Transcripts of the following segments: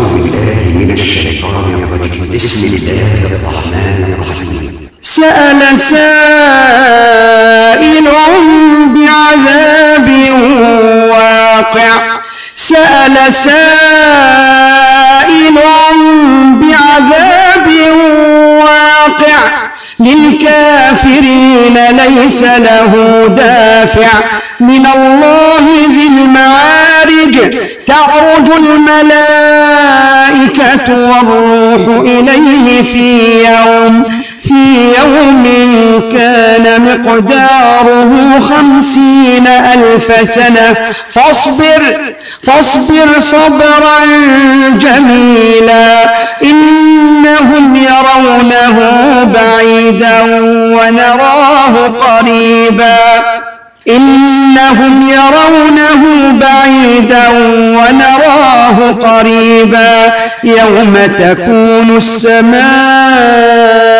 أعوذ بالله من الشيطان الرجيم. بسم الله الرحمن الرحيم. سأل سائل بعذاب واقع. سأل سائل بعذاب واقع. للكافرين ليس له دافع. من الله ذي المعارج تعرج الملائكة والروح إليه في يوم في يوم كان مقداره خمسين ألف سنة. فاصبر فاصبر صبرا جميلا إنهم يرونه بعيدا ونراه قريبا. إنهم يرونه بعيدا ونراه قريبا يوم تكون السماء.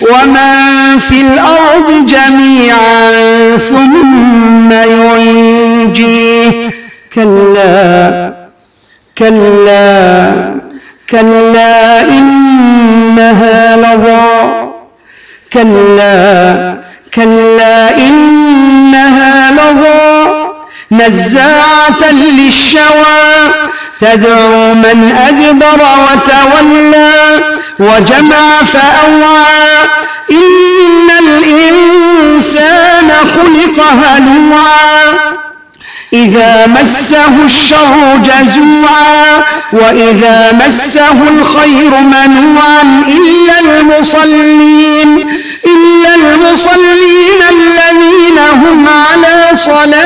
ومن في الأرض جميعا ثم ينجيه كلا كلا كلا إنها لظى كلا كلا إنها لظى نزاعة للشوى تدعو من أدبر وتولى وجمع فأوعى إن الإنسان خلق هلوعا. إذا مسه الشر جزوعا وإذا مسه الخير منوعا إلا المصلين إلا المصلين الذين هم على صلاتهم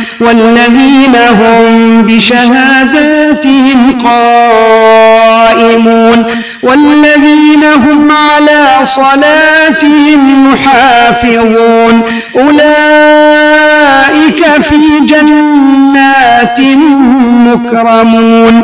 والذين هم بشهاداتهم قائمون والذين هم على صلاتهم يحافظون أولئك في جنات مكرمون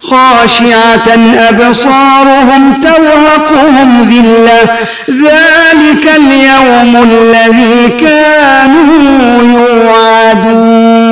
خاشعة أبصارهم توهقهم ذلة. ذلك اليوم الذي كانوا يوعدون.